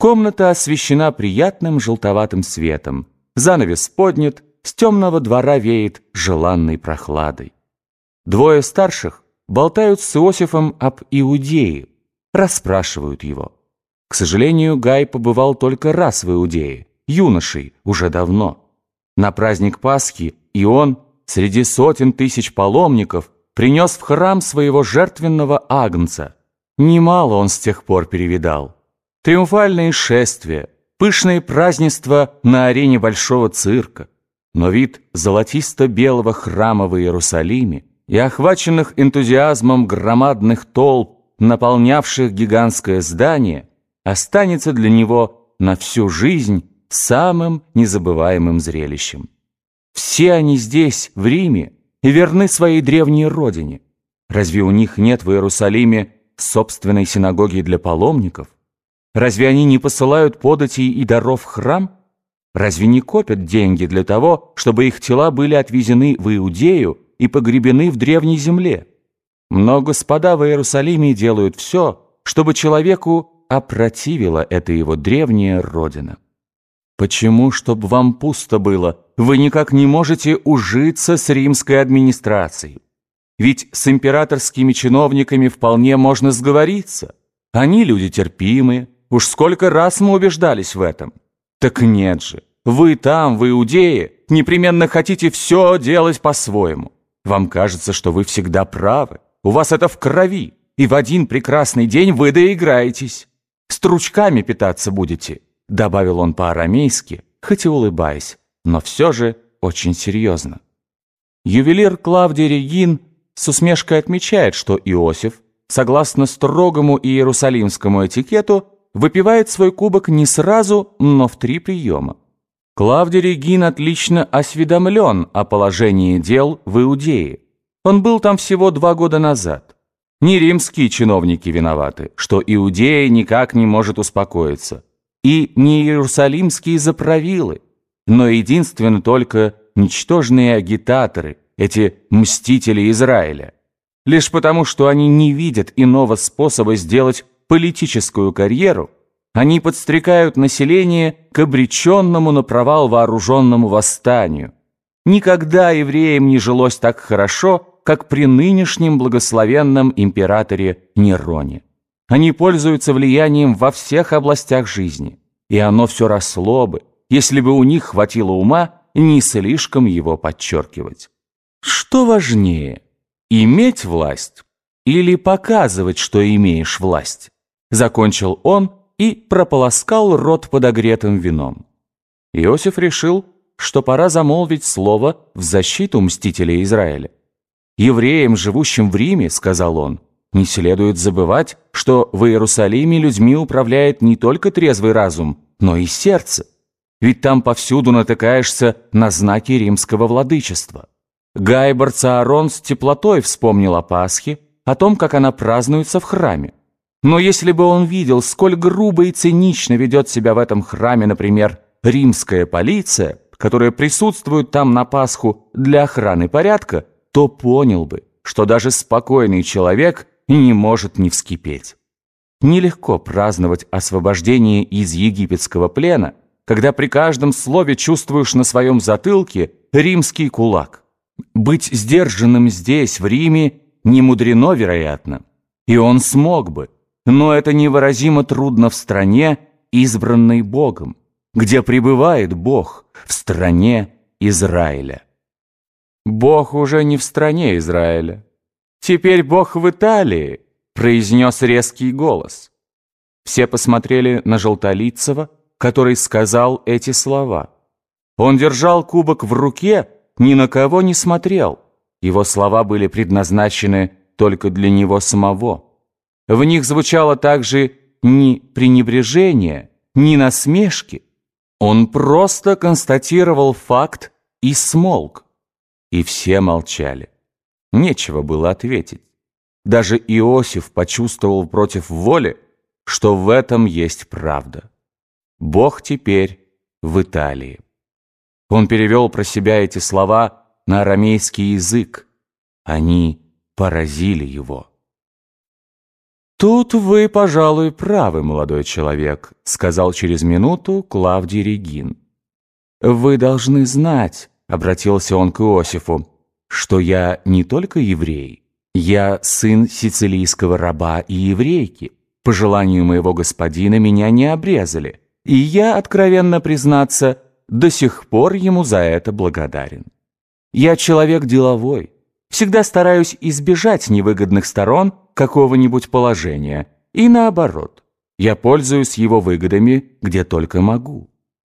Комната освещена приятным желтоватым светом. Занавес поднят, с темного двора веет желанной прохладой. Двое старших болтают с Иосифом об Иудее, расспрашивают его. К сожалению, Гай побывал только раз в Иудее, юношей, уже давно. На праздник Пасхи и он, среди сотен тысяч паломников, принес в храм своего жертвенного агнца. Немало он с тех пор перевидал. Триумфальные шествия, пышные празднества на арене большого цирка. Но вид золотисто-белого храма в Иерусалиме и охваченных энтузиазмом громадных толп, наполнявших гигантское здание, останется для него на всю жизнь самым незабываемым зрелищем. Все они здесь, в Риме, и верны своей древней родине. Разве у них нет в Иерусалиме собственной синагоги для паломников? Разве они не посылают податей и даров в храм? Разве не копят деньги для того, чтобы их тела были отвезены в Иудею и погребены в древней земле? Но господа в Иерусалиме делают все, чтобы человеку опротивила эта его древняя родина. Почему, чтобы вам пусто было, вы никак не можете ужиться с римской администрацией? Ведь с императорскими чиновниками вполне можно сговориться. Они люди терпимые, уж сколько раз мы убеждались в этом. Так нет же, вы там, в Иудее, непременно хотите все делать по-своему. Вам кажется, что вы всегда правы, у вас это в крови, и в один прекрасный день вы доиграетесь. Стручками питаться будете добавил он по-арамейски, хоть и улыбаясь, но все же очень серьезно. Ювелир Клавдий Регин с усмешкой отмечает, что Иосиф, согласно строгому иерусалимскому этикету, выпивает свой кубок не сразу, но в три приема. Клавдий Регин отлично осведомлен о положении дел в Иудее. Он был там всего два года назад. Не римские чиновники виноваты, что Иудея никак не может успокоиться и не иерусалимские заправилы, но единственно только ничтожные агитаторы, эти мстители Израиля. Лишь потому, что они не видят иного способа сделать политическую карьеру, они подстрекают население к обреченному на провал вооруженному восстанию. Никогда евреям не жилось так хорошо, как при нынешнем благословенном императоре Нероне. Они пользуются влиянием во всех областях жизни, и оно все росло бы, если бы у них хватило ума не слишком его подчеркивать. Что важнее, иметь власть или показывать, что имеешь власть? Закончил он и прополоскал рот подогретым вином. Иосиф решил, что пора замолвить слово в защиту мстителей Израиля. «Евреям, живущим в Риме, — сказал он, — не следует забывать, что в Иерусалиме людьми управляет не только трезвый разум, но и сердце. Ведь там повсюду натыкаешься на знаки римского владычества. Гайбар Цаарон с теплотой вспомнил о Пасхе, о том, как она празднуется в храме. Но если бы он видел, сколь грубо и цинично ведет себя в этом храме, например, римская полиция, которая присутствует там на Пасху для охраны порядка, то понял бы, что даже спокойный человек не может не вскипеть. Нелегко праздновать освобождение из египетского плена, когда при каждом слове чувствуешь на своем затылке римский кулак. Быть сдержанным здесь, в Риме, не мудрено, вероятно. И он смог бы, но это невыразимо трудно в стране, избранной Богом, где пребывает Бог, в стране Израиля. Бог уже не в стране Израиля. «Теперь Бог в Италии», — произнес резкий голос. Все посмотрели на Желтолицева, который сказал эти слова. Он держал кубок в руке, ни на кого не смотрел. Его слова были предназначены только для него самого. В них звучало также ни пренебрежение, ни насмешки. Он просто констатировал факт и смолк. И все молчали. Нечего было ответить. Даже Иосиф почувствовал против воли, что в этом есть правда. Бог теперь в Италии. Он перевел про себя эти слова на арамейский язык. Они поразили его. «Тут вы, пожалуй, правы, молодой человек», — сказал через минуту Клавдий Регин. «Вы должны знать», — обратился он к Иосифу, «что я не только еврей, я сын сицилийского раба и еврейки. По желанию моего господина меня не обрезали, и я, откровенно признаться, до сих пор ему за это благодарен. Я человек деловой, всегда стараюсь избежать невыгодных сторон какого-нибудь положения, и наоборот, я пользуюсь его выгодами, где только могу.